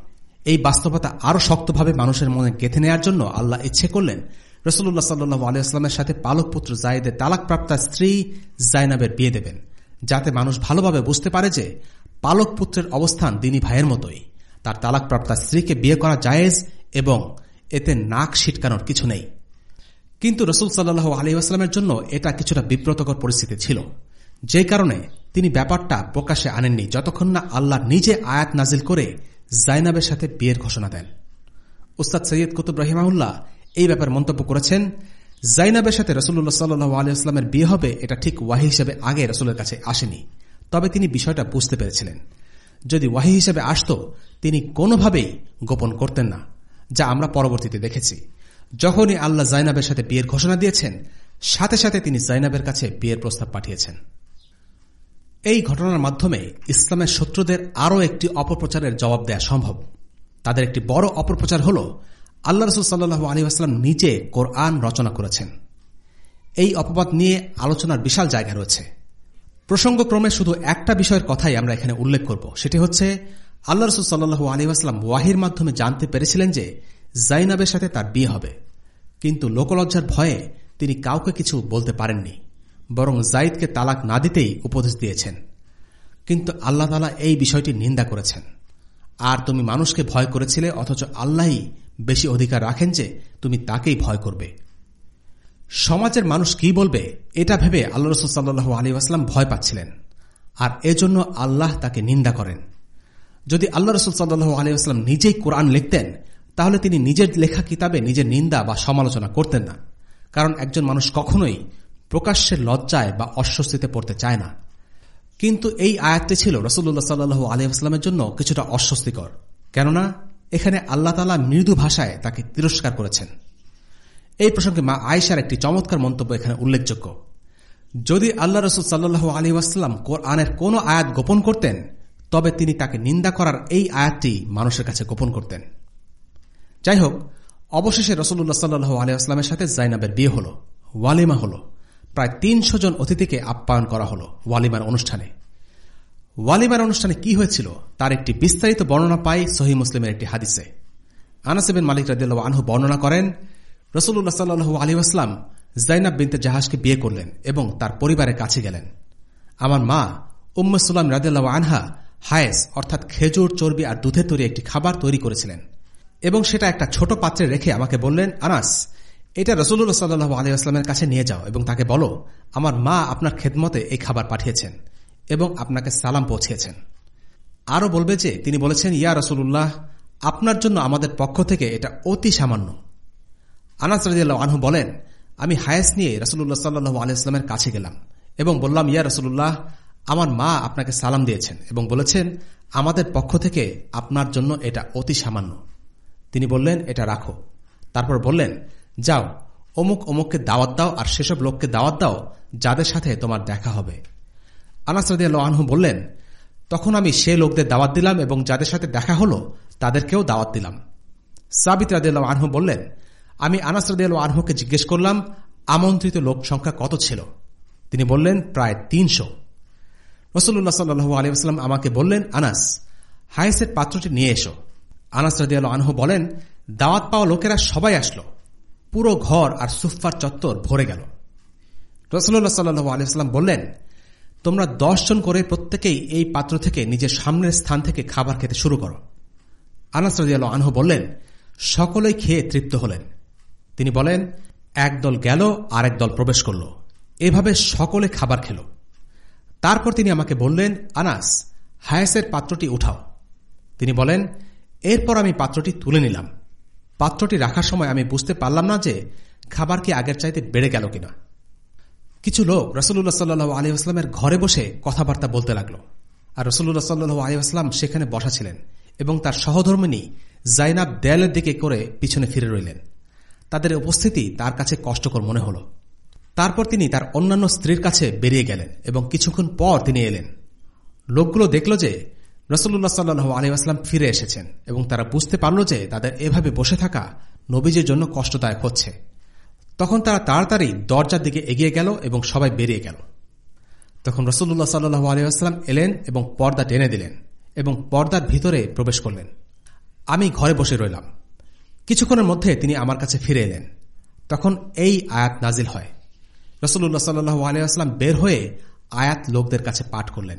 এই বাস্তবতা আরও শক্তভাবে মানুষের মনে গেঁথে নেওয়ার জন্য আল্লাহ ইচ্ছে করলেন রসুল্লাহ সাল্লু আলিয়াস্লামের সাথে পালক পুত্র জায়েদের তালাকপ্রাপ্তা স্ত্রী জাইনাবের বিয়ে দেবেন, যাতে মানুষ ভালোভাবে বুঝতে পারে যে পালক পুত্রের অবস্থান দিনী ভাইয়ের মতোই। তার তালাকপ্রাপ্তা স্ত্রীকে বিয়ে করা জায়েজ এবং এতে নাক ছিটকানোর কিছু নেই। কিন্তু রসুল সাল্লাহ আলিউসলামের জন্য এটা কিছুটা বিব্রতকর পরিস্থিতি ছিল। যে কারণে তিনি ব্যাপারটা প্রকাশে আনেননি যতক্ষণ না আল্লাহ নিজে আয়াত নাজিল করে জাইনাবের সাথে বিয়ের ঘোষণা দেন। উস্তাদ সৈয়দ কুতুব রহিমাউল্লাহ এই ব্যাপার মন্তব্য করেছেন, জাইনাবের সাথে রসুল্লাহ সাল্লু আলিয়াস্লামের বিয়ে হবে, এটা ঠিক ওয়াহি হিসেবে আগে রসুলের কাছে আসেনি। তবে তিনি বিষয়টা বুঝতে পেরেছিলেন। যদি ওয়াহি হিসেবে আসত, তিনি কোনোভাবেই গোপন করতেন না, যা আমরা পরবর্তীতে দেখেছি। যখনই আল্লাহ জাইনাবের সাথে বিয়ের ঘোষণা দিয়েছেন, সাথে সাথে তিনি জাইনাবের কাছে বিয়ের প্রস্তাব পাঠিয়েছেন। এই ঘটনার মাধ্যমে ইসলামের শত্রুদের আরও একটি অপপ্রচারের জবাব দেয়া সম্ভব। তাদের একটি বড় অপপ্রচার হল আল্লাহ রসুল সাল্লু আলী আসলাম নিজে কোরআন রচনা করেছেন। এই অপবাদ নিয়ে আলোচনার বিশাল জায়গা রয়েছে। প্রসঙ্গক্রমে শুধু একটা বিষয়ের কথাই আমরা এখানে উল্লেখ করব। সেটি হচ্ছে, আল্লাহ রসুল সাল্লু আলী আসলাম ওয়াহির মাধ্যমে জানতে পেরেছিলেন যে জাইনাবের সাথে তার বিয়ে হবে। কিন্তু লোকলজ্জার ভয়ে তিনি কাউকে কিছু বলতে পারেননি, বরং জাইদকে তালাক না দিতেই উপদেশ দিয়েছেন। কিন্তু আল্লাহ তালা এই বিষয়টি নিন্দা করেছেন। আর তুমি মানুষকে ভয় করেছিলে, অথচ আল্লাহই বেশি অধিকার রাখেন যে তুমি তাকেই ভয় করবে। সমাজের মানুষ কি বলবে, এটা ভেবে আল্লাহ রসুল্লাহ আলী আসলাম ভয় পাচ্ছিলেন। আর এজন্য আল্লাহ তাকে নিন্দা করেন। যদি আল্লাহ রসুল সাল্লাহ আলী আসলাম নিজেই কোরআন লিখতেন, তাহলে তিনি নিজের লেখা কিতাবে নিজের নিন্দা বা সমালোচনা করতেন না। কারণ একজন মানুষ কখনোই প্রকাশ্যের লজ্জায় বা অস্বস্তিতে পড়তে চায় না। কিন্তু এই আয়াতটি ছিল রসুল্লাহ সাল্লু আলিহাস্লামের জন্য কিছুটা অস্বস্তিকর। কেননা এখানে আল্লাহ তালা মৃদু ভাষায় তাকে তিরস্কার করেছেন। এই প্রসঙ্গে মা আয়সার একটি চমৎকার মন্তব্য এখানে উল্লেখযোগ্য। যদি আল্লাহ রসুল সাল্লু আলী আসলাম কোরআনের কোন আয়াত গোপন করতেন, তবে তিনি তাকে নিন্দা করার এই আয়াতটি মানুষের কাছে গোপন করতেন। যাই হোক, অবশেষে রসুল্লাহ সাল্লু আলিয়াস্লামের সাথে জাইনাবের বিয়ে হল, ওয়ালিমা হল। প্রায় তিনশো জন অতিথিকে আপ্যায়ন করা হল ওয়ালিমার অনুষ্ঠানে। ওয়ালিমার অনুষ্ঠানে কি হয়েছিল, তার একটি বিস্তারিত বর্ণনা পাই সহি মুসলিমের একটি হাদিসে। আনাসেবিন মালিক রাদিল্লা আনহু বর্ণনা করেন রসুল্লাহ সাল্লু আলী আসলাম জাইনাব বিনতে জাহাজকে বিয়ে করলেন এবং তার পরিবারের কাছে গেলেন। আমার মা উম্মুসাল্লাম রাদিল্লা আনহা হায়েস, অর্থাৎ খেজুর, চর্বি আর দুধের তৈরি একটি খাবার তৈরি করেছিলেন এবং সেটা একটা ছোট পাত্রে রেখে আমাকে বললেন, আনাস, এটা রসুল্লাহ সাল্লু আলী আসলামের কাছে নিয়ে যাও এবং তাকে বলো, আমার মা আপনার খেদমতে এই খাবার পাঠিয়েছেন। এবং আপনাকে সালাম পৌঁছিয়েছেন। আরও বলবে যে, তিনি বলেছেন, ইয়া রসুল্লাহ আপনার জন্য আমাদের পক্ষ থেকে এটা অতি সামান্য। আনাস আনহু বলেন, আমি হায়াস নিয়ে রসুল্লাহ সাল্লু আলিয়াস্লামের কাছে গেলাম এবং বললাম, ইয়া রসুল্লাহ আমার মা আপনাকে সালাম দিয়েছেন এবং বলেছেন, আমাদের পক্ষ থেকে আপনার জন্য এটা অতি সামান্য। তিনি বললেন, এটা রাখো। তারপর বললেন, যাও, অমুক অমুককে দাওয়াত দাও আর সেসব লোককে দাওয়াত দাও, যাদের সাথে তোমার দেখা হবে। আনাস আনহু বললেন, তখন আমি সে লোকদের দাওয়াত দিলাম এবং যাদের সাথে দেখা হলো, তাদেরকেও দাওয়াত দিলাম। সাবিত রাদিয়াল আনহু বললেন, আমি আনাস রাদিয়াল আনহুকে জিজ্ঞেস করলাম, আমন্ত্রিত লোক সংখ্যা কত ছিল? তিনি বললেন, প্রায় তিনশো। রসুল্লাহ সাল্লু আলিয়াস্লাম আমাকে বললেন, আনাস, হায়েসের পাত্রটি নিয়ে এসো। আনাস রাদিয়াল আনহু বলেন, দাওয়াত পাওয়া লোকেরা সবাই আসলো। পুরো ঘর আর সুফার চত্বর ভরে গেল। রসুল্লাহ সাল্লু আলিয়াস্লাম বললেন তোমরা জন করে প্রত্যেকেই এই পাত্র থেকে নিজের সামনের স্থান থেকে খাবার খেতে শুরু করো। আনাস রাজিয়াল আনহু বললেন, সকলেই খেয়ে তৃপ্ত হলেন। তিনি বলেন একদল গেল আর দল প্রবেশ করল। এভাবে সকলে খাবার খেল। তারপর তিনি আমাকে বললেন, আনাস, হায়াসের পাত্রটি উঠাও। তিনি বলেন, এরপর আমি পাত্রটি তুলে নিলাম। পাত্রটি রাখার সময় আমি বুঝতে পারলাম না যে খাবার কি আগের চাইতে বেড়ে গেল কিনা। কিছু লোক রসুল্লাহ সাল্লু আলিউসলামের ঘরে বসে কথাবার্তা বলতে লাগল। আর রসুল্লাহ সাল্লু আলিউসলাম সেখানে বসা ছিলেন এবং তার সহধর্মিনী জাইনাব দেয়ালের দিকে করে পিছনে ফিরে রইলেন। তাদের উপস্থিতি তার কাছে কষ্টকর মনে হল। তারপর তিনি তার অন্যান্য স্ত্রীর কাছে বেরিয়ে গেলেন এবং কিছুক্ষণ পর তিনি এলেন। লোকগুলো দেখল যে রসুল্লাহ সাল্লু আলিউসলাম ফিরে এসেছেন এবং তারা বুঝতে পারল যে তাদের এভাবে বসে থাকা নবীজের জন্য কষ্টদায়ক হচ্ছে। তখন তারা তাড়াতাড়ি দরজার দিকে এগিয়ে গেল এবং সবাই বেরিয়ে গেল। তখন রসুল্লাহ সাল্লু আলিয়াস্লাম এলেন এবং পর্দা টেনে দিলেন এবং পর্দার ভিতরে প্রবেশ করলেন। আমি ঘরে বসে রইলাম। কিছুক্ষণের মধ্যে তিনি আমার কাছে ফিরে এলেন। তখন এই আয়াত নাজিল হয়। রসুল্লাহ সাল্লু আলিয়াস্লাম বের হয়ে আয়াত লোকদের কাছে পাঠ করলেন।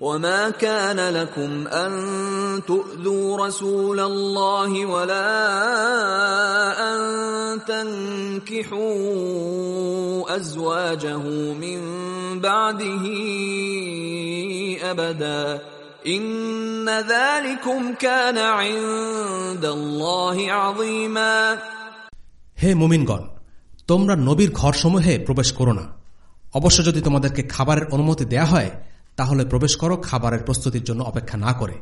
وما كان لكم ان تؤذوا رسول الله ولا ان تنكحوا ازواجه من بعده ابدا ان ذلكم كان عند الله عظيما হে মুমিনগণ তোমরা নবীর ঘরসমূহে প্রবেশ করো না অবশ্য যদি তোমাদেরকে খাবারের অনুমতি দেয়া হয় তাহলে প্রবেশ করো, খাবারের প্রস্তুতির জন্য অপেক্ষা না করে।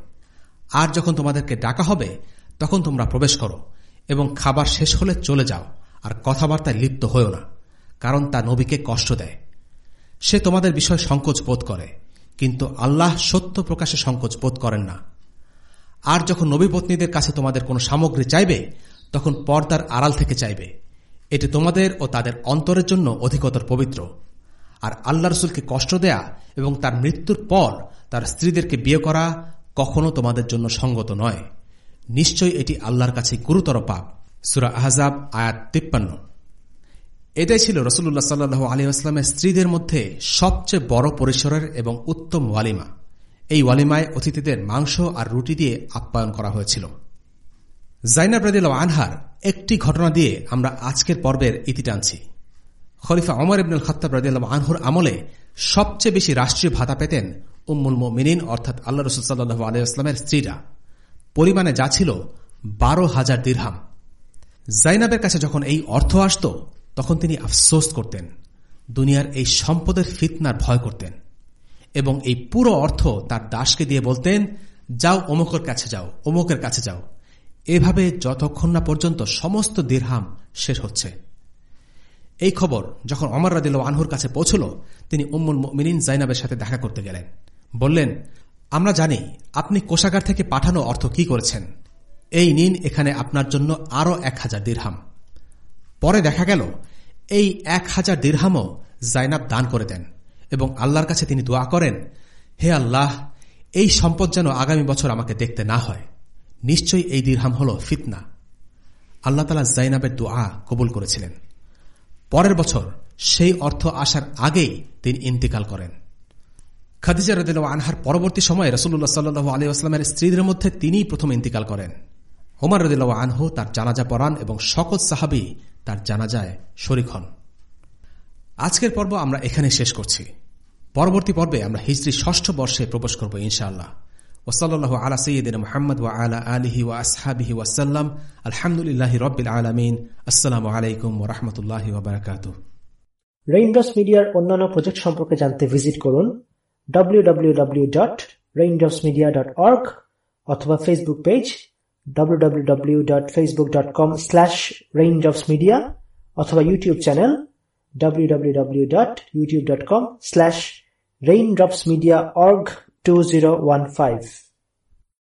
আর যখন তোমাদেরকে ডাকা হবে, তখন তোমরা প্রবেশ করো এবং খাবার শেষ হলে চলে যাও, আর কথাবার্তায় লিপ্ত হয়েও না, কারণ তা নবীকে কষ্ট দেয়। সে তোমাদের বিষয় সংকোচ বোধ করে, কিন্তু আল্লাহ সত্য প্রকাশে সংকোচ বোধ করেন না। আর যখন নবী পত্নীদের কাছে তোমাদের কোনো সামগ্রী চাইবে, তখন পর্দার আড়াল থেকে চাইবে। এটি তোমাদের ও তাদের অন্তরের জন্য অধিকতর পবিত্র। আর আল্লাহ রসুলকে কষ্ট দেয়া এবং তার মৃত্যুর পর তার স্ত্রীদেরকে বিয়ে করা কখনো তোমাদের জন্য সঙ্গত নয়। নিশ্চয়ই এটি আল্লাহর কাছে গুরুতর পাপ। সুরা আহজাব, আয়াত তিপ্পান্ন। এটাই ছিল রসুল্লাহ সাল্লু আলিউসলামের স্ত্রীদের মধ্যে সবচেয়ে বড় পরিসরের এবং উত্তম ওয়ালিমা। এই ওয়ালিমায় অতিথিদের মাংস আর রুটি দিয়ে আপ্যায়ন করা হয়েছিল। জাইনাব রাদিল আনহার একটি ঘটনা দিয়ে আমরা আজকের পর্বের ইতি টানছি। খলিফা অমর ইবনুল খত্তাব রাজিয়াল আনহুর আমলে সবচেয়ে বেশি রাষ্ট্রীয় ভাতা পেতেন উম্মুল মিনিন অর্থাৎ আল্লাহ রসুল সাল্লু আলাইস্লামের স্ত্রীরা। পরিমাণে যা ছিল বারো হাজার দীর্হাম। জাইনাবের কাছে যখন এই অর্থ আসত, তখন তিনি আফসোস করতেন। দুনিয়ার এই সম্পদের ফিতনার ভয় করতেন। এবং এই পুরো অর্থ তার দাসকে দিয়ে বলতেন, যাও অমুকের কাছে যাও, অমুকের কাছে যাও। এভাবে যতক্ষণ না পর্যন্ত সমস্ত দীর্হাম শেষ হচ্ছে। এই খবর যখন অমর রাদিল আনহুর কাছে পৌঁছল, তিনি উম্মুল মিনিন জাইনাবের সাথে দেখা করতে গেলেন। বললেন, আমরা জানি আপনি কোষাগার থেকে পাঠানো অর্থ কি করেছেন। এই নিন এখানে আপনার জন্য আরও এক হাজার দীর্হাম। পরে দেখা গেল, এই এক হাজার দীর্হামও জাইনাব দান করে দেন এবং আল্লাহর কাছে তিনি দোয়া করেন, হে আল্লাহ, এই সম্পদ যেন আগামী বছর আমাকে দেখতে না হয়। নিশ্চয়ই এই দীর্হাম হল ফিতনা। আল্লাহ তালা জাইনাবের দোয়া কবুল করেছিলেন। পরের বছর সেই অর্থ আসার আগেই তিনি ইন্তিকাল করেন। খাদিজা রদিল আনহার পরবর্তী সময়ে রসুল্লাহ সাল্লু আলিউসলামের স্ত্রীদের মধ্যে তিনিই প্রথম ইন্তিকাল করেন। হোমার রদিল আনহু তার জানাজা পড়ান এবং সকল সাহাবি তার জানাজায় শরিক হন। আজকের পর্ব আমরা এখানে শেষ করছি। পরবর্তী পর্বে আমরা হিজরি ষষ্ঠ বর্ষে প্রবেশ করব ইনশাআল্লাহ। ওসল্লাহ আলা মোহাম্মদ ওয়া আলা আলিহি ওয়া আসহাবিহি ওয়াসাল্লাম আলহামদুলিল্লাহ রবিল আলমিন। আসসালামু আলাইকুম ওবরাকাত মিডিয়ার অন্যান্য প্রজেক্ট সম্পর্কে জানতে ভিজিট করুন www.raindropsmedia.org অথবা ফেসবুক পেজ www.facebook.com/raindropsmedia অথবা YouTube channel two zero one five.